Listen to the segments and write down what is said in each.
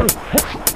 Oh!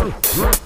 Rock, rock.